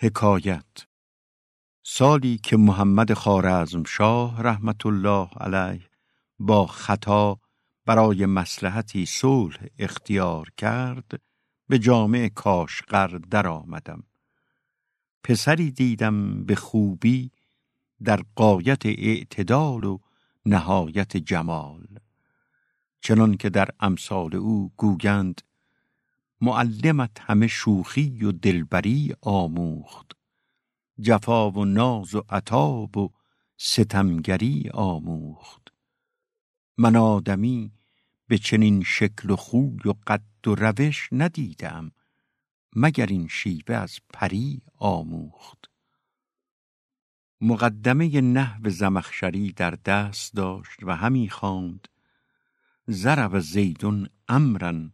حکایت سالی که محمد خارزم شاه رحمت الله علیه با خطا برای مسلحتی صلح اختیار کرد به جامع کاشقر در آمدم. پسری دیدم به خوبی در قایت اعتدال و نهایت جمال چنان که در امثال او گویند معلمت همه شوخی و دلبری آموخت. جفا و ناز و عتاب و ستمگری آموخت. من آدمی به چنین شکل و خوی و قد و روش ندیدم مگر این شیوه از پری آموخت. مقدمه نحو زمخشری در دست داشت و همی خواند زرب زیدون امرن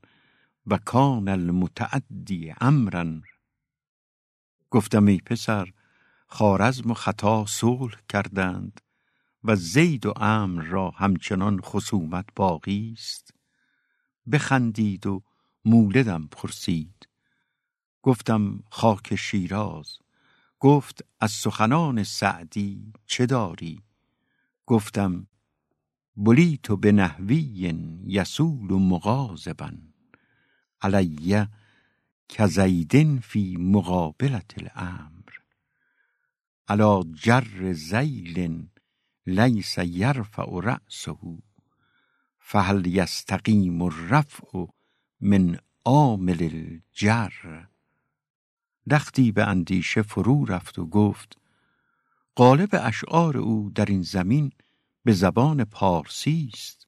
و کان المتعدی امرن. گفتم ای پسر خارزم و خطا صلح کردند و زید و امر را همچنان خصومت باقی است. بخندید و مولدم پرسید. گفتم خاک شیراز. گفت از سخنان سعدی چه داری؟ گفتم بلیت به نحوی یسول و مغازبن علیه کزیدن فی مقابلت الامر. علا جر زیل لیس یرفع رأسه فهل یستقیم الرفع من عامل الجر. دختی به اندیشه فرو رفت و گفت قالب اشعار او در این زمین به زبان پارسی است.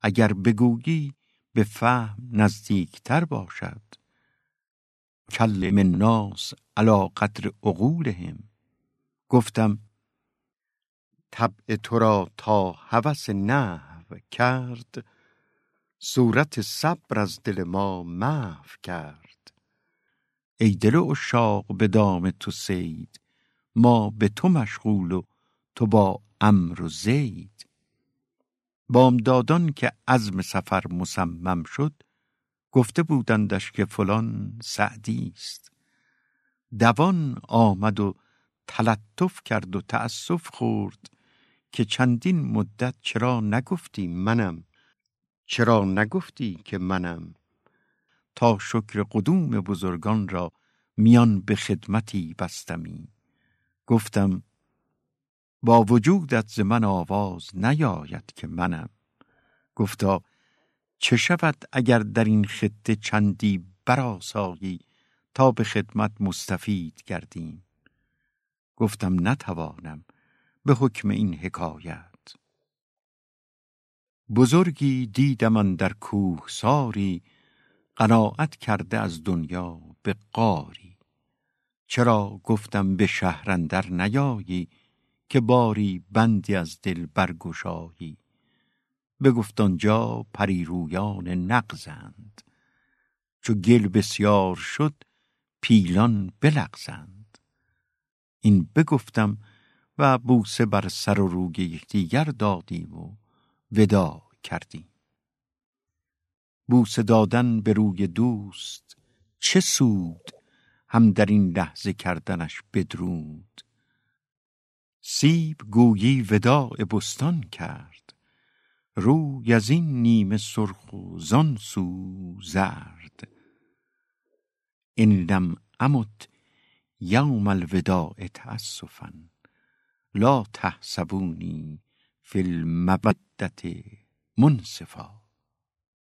اگر بگویی به فهم نزدیکتر باشد. کلم الناس علا قدر عقولهم. گفتم طبع تو را تا هوس نحو کرد صورت صبر از دل ما محو کرد. ای دل عشاق به دام تو سید ما به تو مشغول و تو با امر و زید. بامدادان که عزم سفر مصمم شد گفته بودندش که فلان سعدی است. دوان آمد و تلطف کرد و تأسف خورد که چندین مدت چرا نگفتی منم؟ چرا نگفتی که منم؟ تا شکر قدوم بزرگان را میان به خدمتی بستمی. گفتم با وجودت ز من آواز نیاید که منم. گفتا چه شود اگر در این خطه چندی براسایی تا به خدمت مستفید گردیم؟ گفتم نتوانم. به حکم این حکایت. بزرگی دیدم در کوه ساری قناعت کرده از دنیا به قاری. چرا؟ گفتم به شهرندر نیایی. که باری بندی از دل برگشایی. بگفت آنجا پریرویان نغزند. چو گل بسیار شد پیلان بلغزند. این بگفتم و بوسه بر سر و روی یکدیگر دادیم و ودا کردیم. بوسه دادن به روی دوست چه سود هم در این لحظه کردنش بدرود. سیب گویی وداع بستان کرد. روی از این نیمه سرخ و زان سو زرد. ان لم امت یوم الوداع تأسفا. لا تحسبونی فی المودت منصفا.